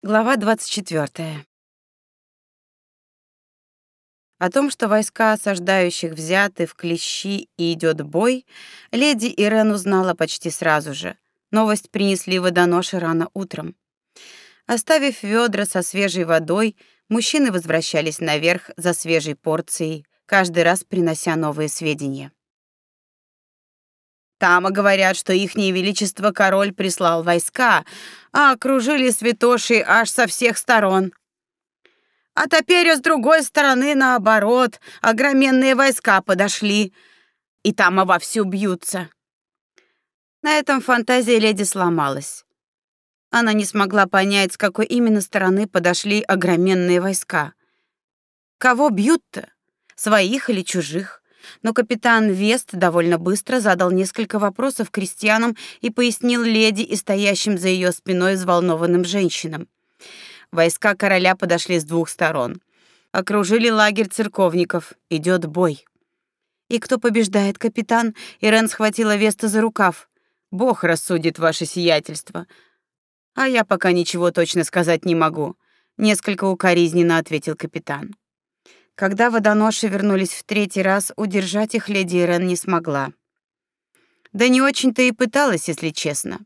Глава 24. О том, что войска осаждающих взяты в клещи и идет бой, леди Ирен узнала почти сразу же. Новость принесли водоноши рано утром. Оставив ведра со свежей водой, мужчины возвращались наверх за свежей порцией, каждый раз принося новые сведения. Там говорят, что ихнее величество король прислал войска, а окружили святоши аж со всех сторон. А теперь с другой стороны, наоборот, огроменные войска подошли, и там вовсю бьются. На этом фантазия леди сломалась. Она не смогла понять, с какой именно стороны подошли огроменные войска. Кого бьют-то? Своих или чужих? Но капитан Вест довольно быстро задал несколько вопросов крестьянам и пояснил леди и стоящим за ее спиной взволнованным женщинам. Войска короля подошли с двух сторон. Окружили лагерь церковников. Идет бой. И кто побеждает, капитан? Ирен схватила Веста за рукав. Бог рассудит ваше сиятельство. А я пока ничего точно сказать не могу, несколько укоризненно ответил капитан. Когда водоноши вернулись в третий раз, удержать их леди Ирен не смогла. Да не очень-то и пыталась, если честно.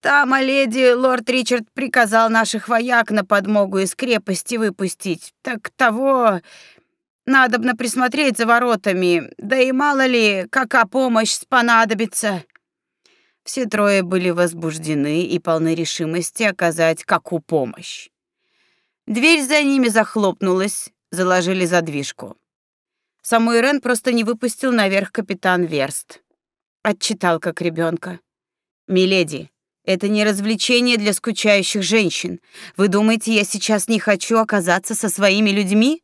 Там, а леди, лорд Ричард приказал наших вояк на подмогу из крепости выпустить. Так того надобно присмотреть за воротами, да и мало ли, какая помощь понадобится. Все трое были возбуждены и полны решимости оказать какую помощь. Дверь за ними захлопнулась, заложили задвижку. Саму Ирен просто не выпустил наверх капитан Верст. Отчитал как ребенка. «Миледи, это не развлечение для скучающих женщин. Вы думаете, я сейчас не хочу оказаться со своими людьми?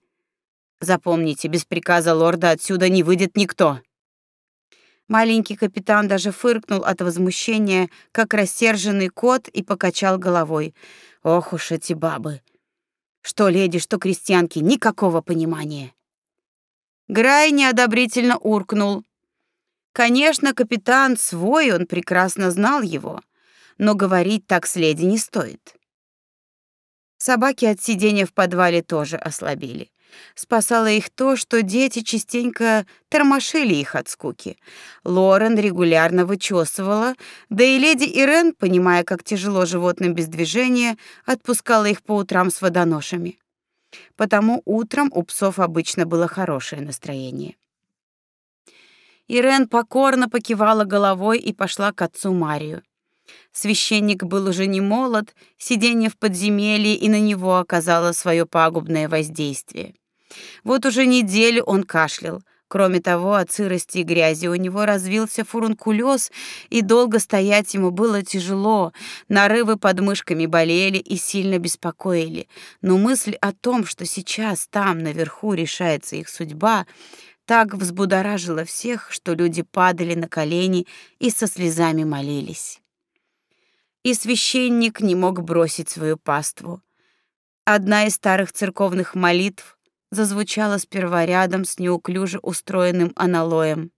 Запомните, без приказа лорда отсюда не выйдет никто». Маленький капитан даже фыркнул от возмущения, как рассерженный кот, и покачал головой. «Ох уж эти бабы! Что леди, что крестьянки, никакого понимания. Грай неодобрительно уркнул. Конечно, капитан свой, он прекрасно знал его, но говорить так с леди не стоит. Собаки от сидения в подвале тоже ослабели. Спасало их то, что дети частенько тормошили их от скуки. Лорен регулярно вычесывала, да и леди Ирен, понимая, как тяжело животным без движения, отпускала их по утрам с водоношами. Потому утром у псов обычно было хорошее настроение. Ирен покорно покивала головой и пошла к отцу Марию. Священник был уже не молод, сидение в подземелье и на него оказало свое пагубное воздействие. Вот уже неделю он кашлял. Кроме того, от сырости и грязи у него развился фурункулез, и долго стоять ему было тяжело. Нарывы под мышками болели и сильно беспокоили. Но мысль о том, что сейчас там наверху решается их судьба, так взбудоражила всех, что люди падали на колени и со слезами молились. И священник не мог бросить свою паству. Одна из старых церковных молитв зазвучала сперва рядом с неуклюже устроенным аналоем.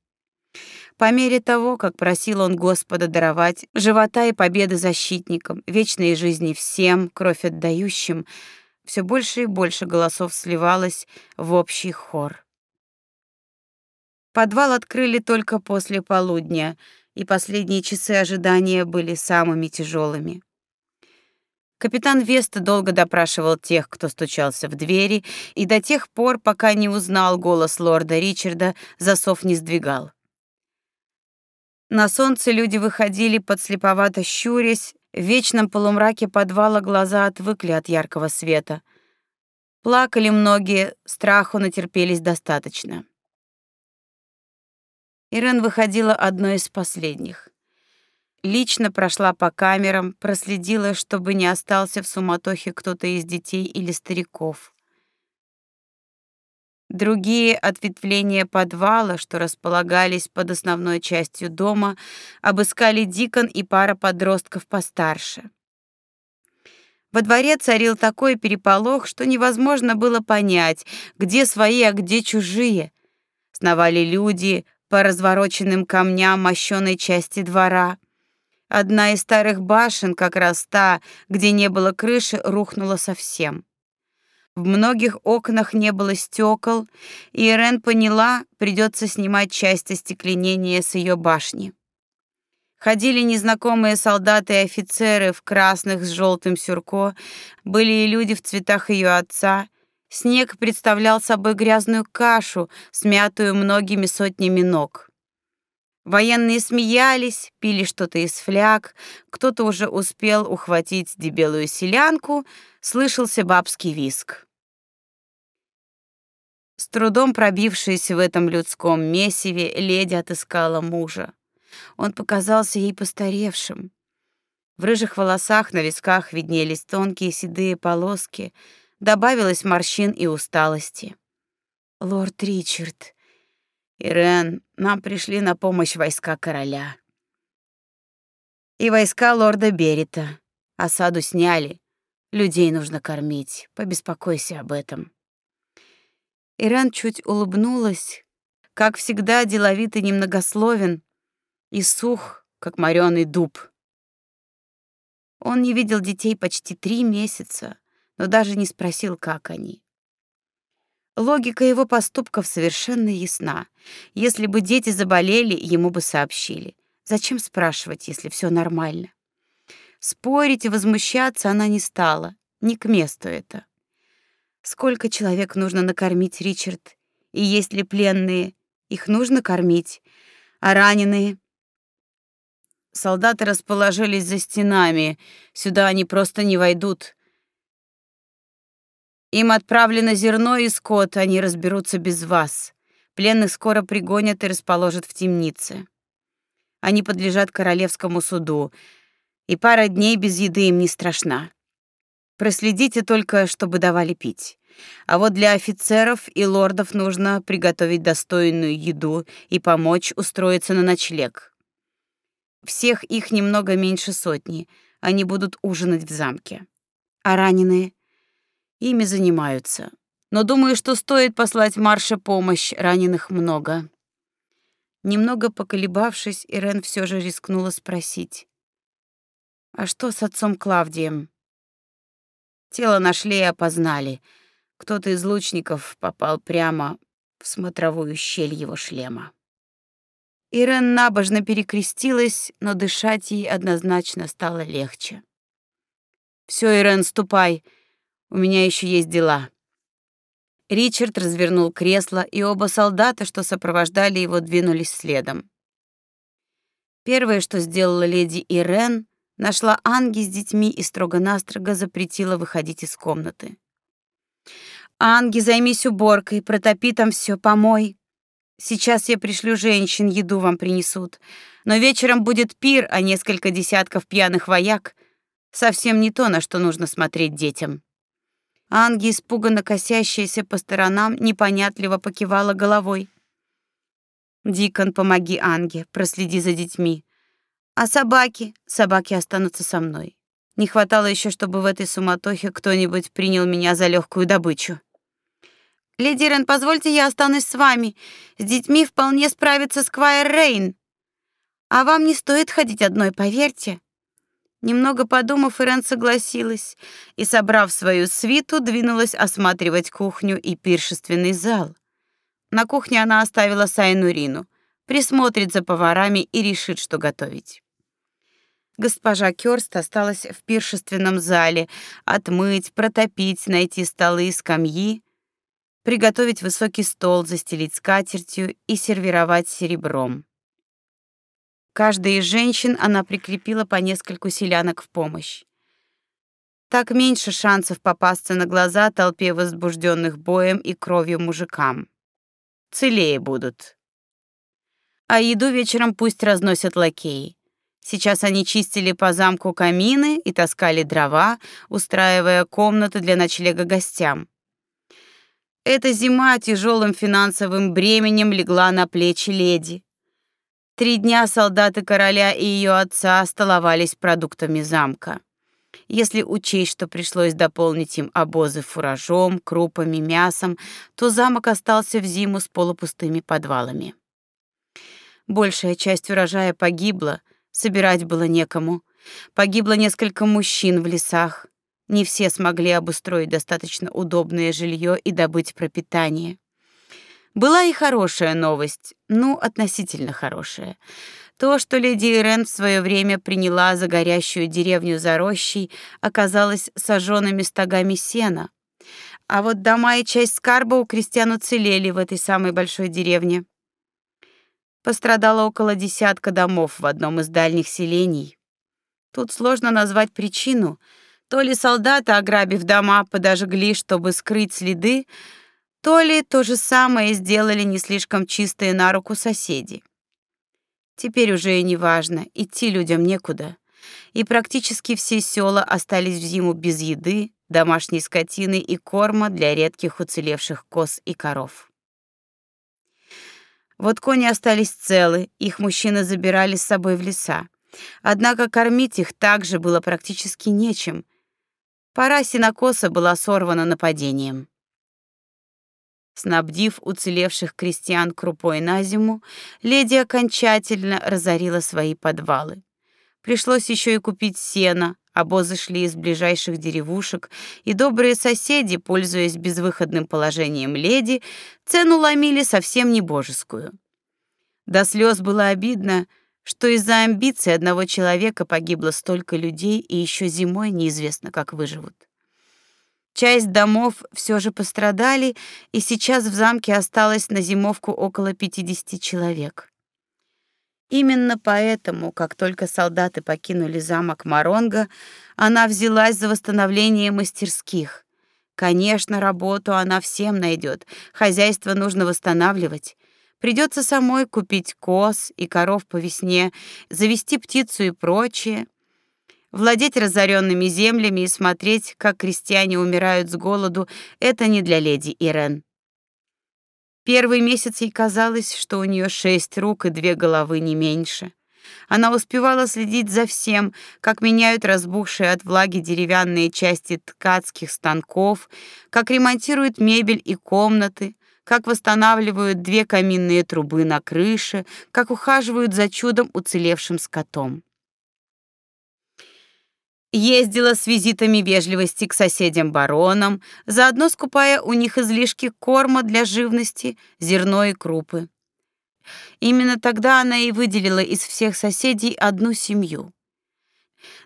По мере того, как просил он Господа даровать живота и победы защитникам, вечной жизни всем, кровь отдающим, все больше и больше голосов сливалось в общий хор. Подвал открыли только после полудня, и последние часы ожидания были самыми тяжелыми. Капитан Вест долго допрашивал тех, кто стучался в двери, и до тех пор, пока не узнал голос лорда Ричарда, засов не сдвигал. На солнце люди выходили подслеповато щурясь, в вечном полумраке подвала глаза отвыкли от яркого света. Плакали многие, страху натерпелись достаточно. Ирен выходила одной из последних. Лично прошла по камерам, проследила, чтобы не остался в суматохе кто-то из детей или стариков. Другие ответвления подвала, что располагались под основной частью дома, обыскали Дикон и пара подростков постарше. Во дворе царил такой переполох, что невозможно было понять, где свои, а где чужие. Сновали люди по развороченным камням мощёной части двора. Одна из старых башен, как раз та, где не было крыши, рухнула совсем. В многих окнах не было стекол, и Ирен поняла, придется снимать часть остекленения с ее башни. Ходили незнакомые солдаты и офицеры в красных с желтым сюрко, были и люди в цветах ее отца. Снег представлял собой грязную кашу, смятую многими сотнями ног. Военные смеялись, пили что-то из фляг, кто-то уже успел ухватить дебелую селянку, слышался бабский виск. С трудом пробившись в этом людском месиве, леди отыскала мужа. Он показался ей постаревшим. В рыжих волосах на висках виднелись тонкие седые полоски, добавилось морщин и усталости. Лорд Ричард, Ирен, нам пришли на помощь войска короля. И войска лорда Берита. Осаду сняли. Людей нужно кормить. Побеспокойся об этом. Ирен чуть улыбнулась, как всегда деловит и немногословен, и сух, как морёный дуб. Он не видел детей почти три месяца, но даже не спросил, как они. Логика его поступков совершенно ясна. Если бы дети заболели, ему бы сообщили. Зачем спрашивать, если все нормально? Спорить и возмущаться она не стала. Не к месту это. Сколько человек нужно накормить, Ричард? И есть ли пленные? Их нужно кормить. А раненые? Солдаты расположились за стенами. Сюда они просто не войдут. Им отправлено зерно и скот, они разберутся без вас. Пленных скоро пригонят и расположат в темнице. Они подлежат королевскому суду, и пара дней без еды им не страшна. Проследите только, чтобы давали пить. А вот для офицеров и лордов нужно приготовить достойную еду и помочь устроиться на ночлег. Всех их немного меньше сотни. Они будут ужинать в замке. А раненые? Ими занимаются. Но думаю, что стоит послать Марше помощь, раненых много. Немного поколебавшись, Ирен все же рискнула спросить. «А что с отцом Клавдием?» Тело нашли и опознали. Кто-то из лучников попал прямо в смотровую щель его шлема. Ирен набожно перекрестилась, но дышать ей однозначно стало легче. Все, Ирен, ступай. У меня еще есть дела. Ричард развернул кресло, и оба солдата, что сопровождали его, двинулись следом. Первое, что сделала леди Ирен, нашла Анги с детьми и строго-настрого запретила выходить из комнаты. «Анги, займись уборкой, протопи там все, помой. Сейчас я пришлю женщин, еду вам принесут. Но вечером будет пир, а несколько десятков пьяных вояк — совсем не то, на что нужно смотреть детям». Анги, испуганно косящаяся по сторонам, непонятливо покивала головой. «Дикон, помоги Анге, проследи за детьми. А собаки? Собаки останутся со мной. Не хватало еще, чтобы в этой суматохе кто-нибудь принял меня за легкую добычу. Леди Рен, позвольте, я останусь с вами. С детьми вполне справится Сквайр Рейн. А вам не стоит ходить одной, поверьте. Немного подумав, Ирен согласилась и, собрав свою свиту, двинулась осматривать кухню и пиршественный зал. На кухне она оставила Сайну Рину, присмотрит за поварами и решит, что готовить. Госпожа Кёрст осталась в пиршественном зале отмыть, протопить, найти столы и скамьи, приготовить высокий стол, застелить скатертью и сервировать серебром. Каждой из женщин она прикрепила по нескольку селянок в помощь. Так меньше шансов попасться на глаза толпе возбужденных боем и кровью мужикам. Целее будут. А еду вечером пусть разносят лакеи. Сейчас они чистили по замку камины и таскали дрова, устраивая комнаты для ночлега гостям. Эта зима тяжелым финансовым бременем легла на плечи леди. Три дня солдаты короля и ее отца столовались продуктами замка. Если учесть, что пришлось дополнить им обозы фуражом, крупами, мясом, то замок остался в зиму с полупустыми подвалами. Большая часть урожая погибла, собирать было некому. Погибло несколько мужчин в лесах. Не все смогли обустроить достаточно удобное жилье и добыть пропитание. Была и хорошая новость, ну, относительно хорошая. То, что леди Ирен в свое время приняла за горящую деревню за рощей, оказалось сожженными стогами сена. А вот дома и часть скарба у крестьян уцелели в этой самой большой деревне. Пострадало около десятка домов в одном из дальних селений. Тут сложно назвать причину. То ли солдаты, ограбив дома, подожгли, чтобы скрыть следы, то ли то же самое сделали не слишком чистые на руку соседи. Теперь уже и не важно, идти людям некуда. И практически все села остались в зиму без еды, домашней скотины и корма для редких уцелевших коз и коров. Вот кони остались целы, их мужчины забирали с собой в леса. Однако кормить их также было практически нечем. Пора сенокоса была сорвана нападением. Снабдив уцелевших крестьян крупой на зиму, леди окончательно разорила свои подвалы. Пришлось еще и купить сено, обозы шли из ближайших деревушек, и добрые соседи, пользуясь безвыходным положением леди, цену ломили совсем не божескую. До слез было обидно, что из-за амбиций одного человека погибло столько людей, и еще зимой неизвестно, как выживут. Часть домов все же пострадали, и сейчас в замке осталось на зимовку около 50 человек. Именно поэтому, как только солдаты покинули замок Маронга, она взялась за восстановление мастерских. Конечно, работу она всем найдет, хозяйство нужно восстанавливать. Придется самой купить коз и коров по весне, завести птицу и прочее владеть разоренными землями и смотреть, как крестьяне умирают с голоду, это не для леди Ирен. Первый месяц ей казалось, что у нее шесть рук и две головы не меньше. Она успевала следить за всем, как меняют разбухшие от влаги деревянные части ткацких станков, как ремонтируют мебель и комнаты, как восстанавливают две каминные трубы на крыше, как ухаживают за чудом уцелевшим скотом. Ездила с визитами вежливости к соседям-баронам, заодно скупая у них излишки корма для живности, зерно и крупы. Именно тогда она и выделила из всех соседей одну семью.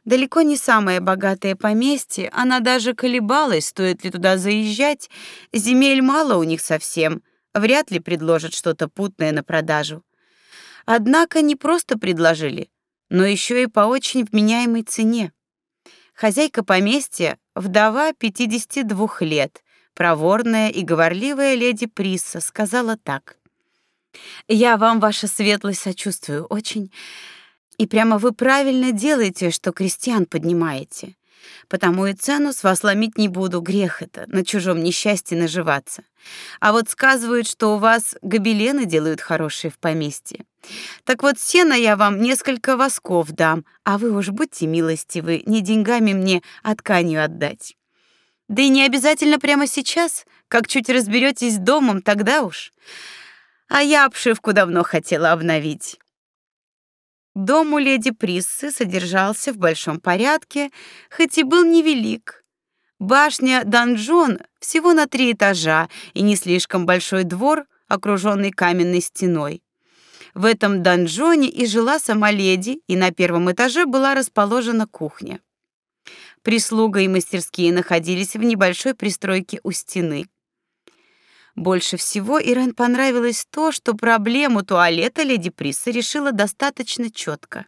Далеко не самое богатое поместье, она даже колебалась, стоит ли туда заезжать. Земель мало у них совсем, вряд ли предложат что-то путное на продажу. Однако не просто предложили, но еще и по очень вменяемой цене. Хозяйка поместья, вдова 52 лет, проворная и говорливая леди Присса, сказала так: "Я вам, ваша светлость, сочувствую очень, и прямо вы правильно делаете, что крестьян поднимаете. Потому и цену с вас ломить не буду, грех это, на чужом несчастье наживаться. А вот сказывают, что у вас гобелены делают хорошие в поместье. Так вот, сена я вам несколько восков дам, а вы уж будьте милостивы, не деньгами мне, а тканью отдать. Да и не обязательно прямо сейчас, как чуть разберетесь с домом, тогда уж. А я обшивку давно хотела обновить. Дом у леди Приссы содержался в большом порядке, хоть и был невелик. Башня-донжон всего на три этажа и не слишком большой двор, окруженный каменной стеной. В этом донжоне и жила сама леди, и на первом этаже была расположена кухня. Прислуга и мастерские находились в небольшой пристройке у стены. Больше всего Ирен понравилось то, что проблему туалета леди Присса решила достаточно четко.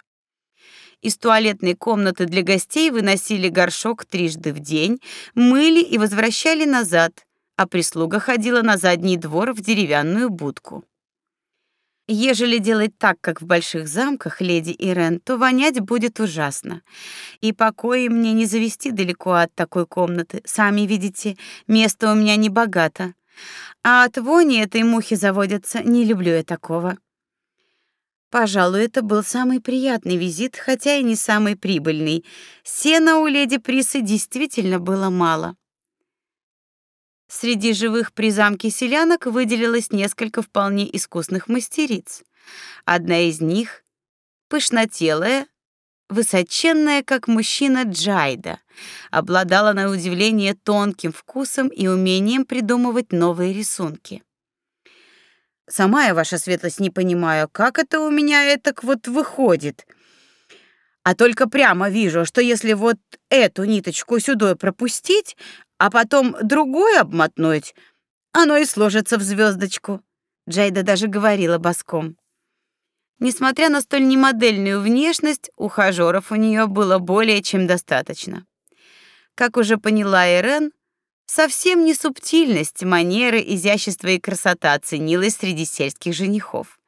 Из туалетной комнаты для гостей выносили горшок трижды в день, мыли и возвращали назад, а прислуга ходила на задний двор в деревянную будку. Ежели делать так, как в больших замках, леди Ирен, то вонять будет ужасно. И покои мне не завести далеко от такой комнаты. Сами видите, места у меня не богато. А от вони этой мухи заводятся, не люблю я такого. Пожалуй, это был самый приятный визит, хотя и не самый прибыльный. Сена у леди Присы действительно было мало. Среди живых при замке селянок выделилось несколько вполне искусных мастериц. Одна из них, пышнотелая, высоченная, как мужчина Джайда, обладала на удивление тонким вкусом и умением придумывать новые рисунки. Сама я, ваша светлость, не понимаю, как это у меня это вот выходит. А только прямо вижу, что если вот эту ниточку сюда пропустить, а потом другой обмотнуть, оно и сложится в звездочку. Джайда даже говорила боском. Несмотря на столь немодельную внешность, ухажеров у нее было более чем достаточно. Как уже поняла Ирен, совсем не субтильность, манеры, изящество и красота ценилась среди сельских женихов.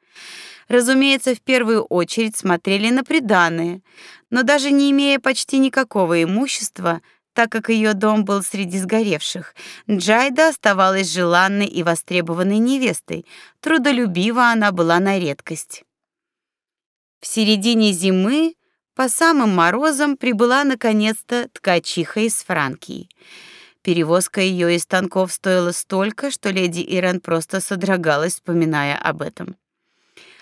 Разумеется, в первую очередь смотрели на приданое, но даже не имея почти никакого имущества, так как ее дом был среди сгоревших, Джайда оставалась желанной и востребованной невестой. Трудолюбива она была на редкость. В середине зимы по самым морозам прибыла наконец-то ткачиха из Франкии. Перевозка ее из станков стоила столько, что леди Ирен просто содрогалась, вспоминая об этом.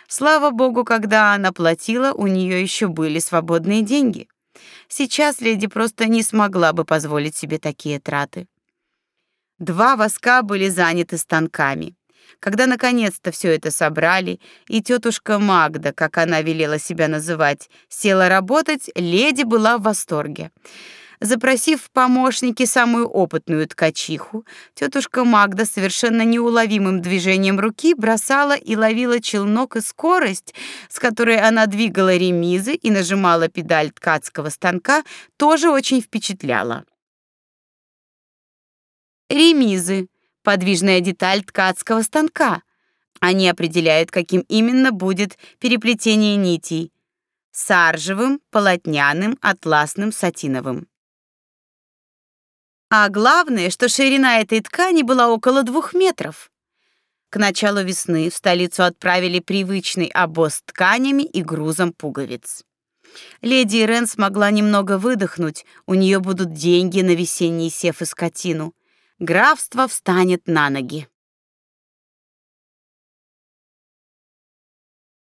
Слава богу, когда она платила, у нее еще были свободные деньги. Сейчас леди просто не смогла бы позволить себе такие траты. Два воска были заняты станками. Когда наконец-то все это собрали, и тетушка Магда, как она велела себя называть, села работать, леди была в восторге. Запросив в помощники самую опытную ткачиху, тетушка Магда совершенно неуловимым движением руки бросала и ловила челнок и скорость, с которой она двигала ремизы и нажимала педаль ткацкого станка, тоже очень впечатляла. Ремизы подвижная деталь ткацкого станка. Они определяют, каким именно будет переплетение нитей: саржевым, полотняным, атласным, сатиновым. А главное, что ширина этой ткани была около двух метров. К началу весны в столицу отправили привычный обоз с тканями и грузом пуговиц. Леди Ирен смогла немного выдохнуть, у нее будут деньги на весенний сев и скотину графство встанет на ноги.